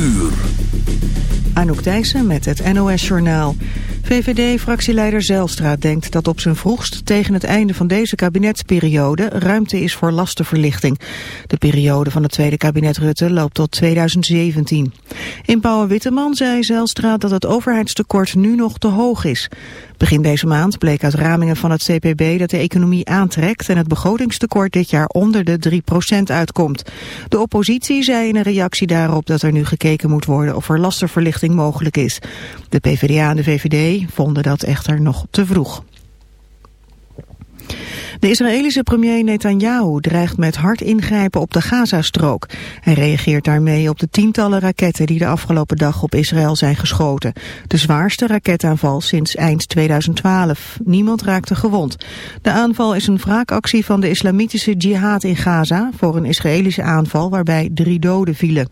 uur. Anouk Thijssen met het NOS-journaal. VVD-fractieleider Zelstra denkt dat op zijn vroegst tegen het einde van deze kabinetsperiode ruimte is voor lastenverlichting. De periode van het tweede kabinet Rutte loopt tot 2017. In Pauw Witteman zei Zelstra dat het overheidstekort nu nog te hoog is. Begin deze maand bleek uit ramingen van het CPB dat de economie aantrekt en het begrotingstekort dit jaar onder de 3% uitkomt. De oppositie zei in een reactie daarop dat er nu gekeken moet worden of er lastenverlichting mogelijk is. De PvdA en de VVD vonden dat echter nog te vroeg. De Israëlische premier Netanyahu dreigt met hard ingrijpen op de Gazastrook. Hij reageert daarmee op de tientallen raketten die de afgelopen dag op Israël zijn geschoten. De zwaarste raketaanval sinds eind 2012. Niemand raakte gewond. De aanval is een wraakactie van de islamitische jihad in Gaza voor een Israëlische aanval waarbij drie doden vielen.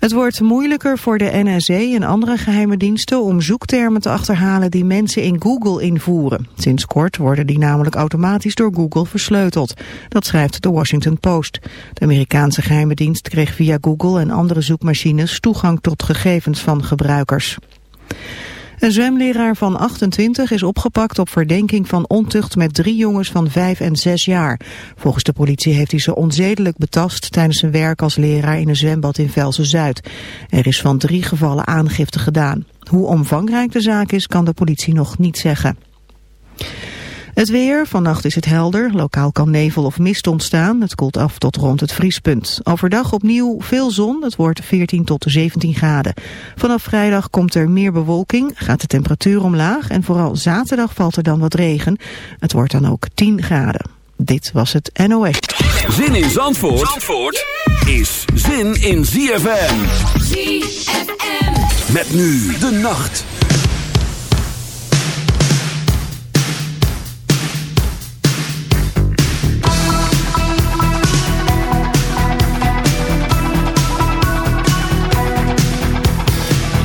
Het wordt moeilijker voor de NSA en andere geheime diensten om zoektermen te achterhalen die mensen in Google invoeren. Sinds kort worden die namelijk automatisch door Google versleuteld. Dat schrijft de Washington Post. De Amerikaanse geheime dienst kreeg via Google en andere zoekmachines toegang tot gegevens van gebruikers. Een zwemleraar van 28 is opgepakt op verdenking van ontucht met drie jongens van 5 en 6 jaar. Volgens de politie heeft hij ze onzedelijk betast tijdens zijn werk als leraar in een zwembad in Velsen-Zuid. Er is van drie gevallen aangifte gedaan. Hoe omvangrijk de zaak is kan de politie nog niet zeggen. Het weer, vannacht is het helder, lokaal kan nevel of mist ontstaan. Het koelt af tot rond het vriespunt. Overdag opnieuw veel zon, het wordt 14 tot 17 graden. Vanaf vrijdag komt er meer bewolking, gaat de temperatuur omlaag... en vooral zaterdag valt er dan wat regen. Het wordt dan ook 10 graden. Dit was het NOS. Zin in Zandvoort, Zandvoort is zin in ZFM. ZFM. Met nu de nacht.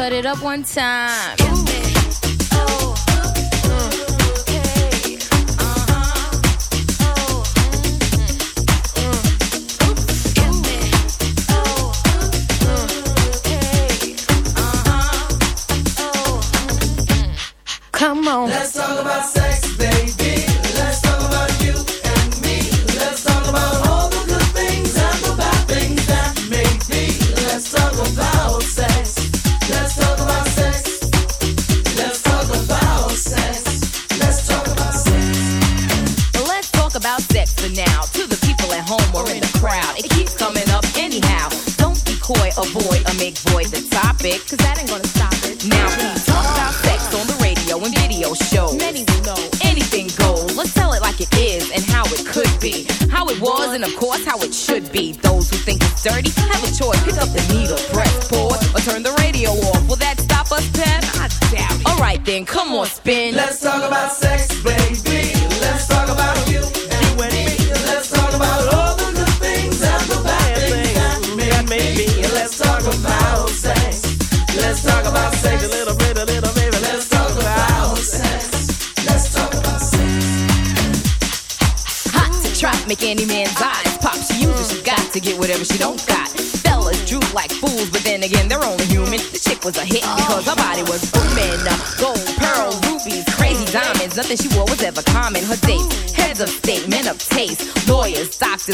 cut it up one time. Come on. Big.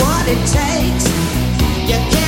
what it takes. You can't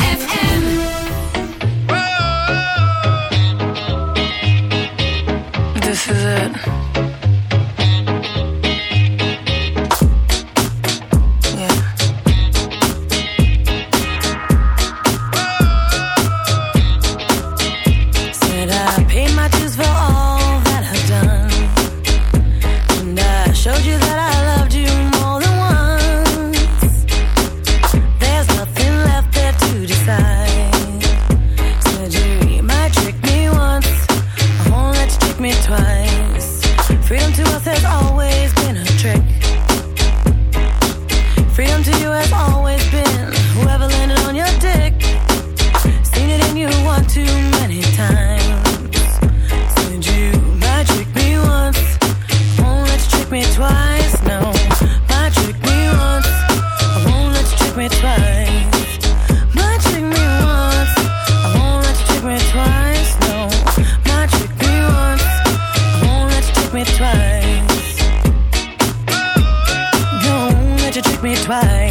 trick me twice. Don't let you trick me twice.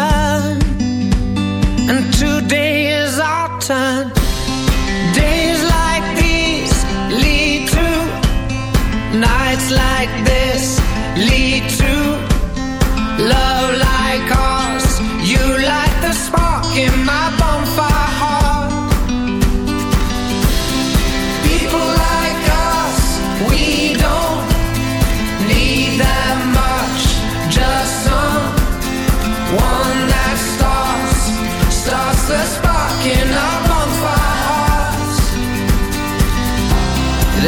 Days like these lead to nights like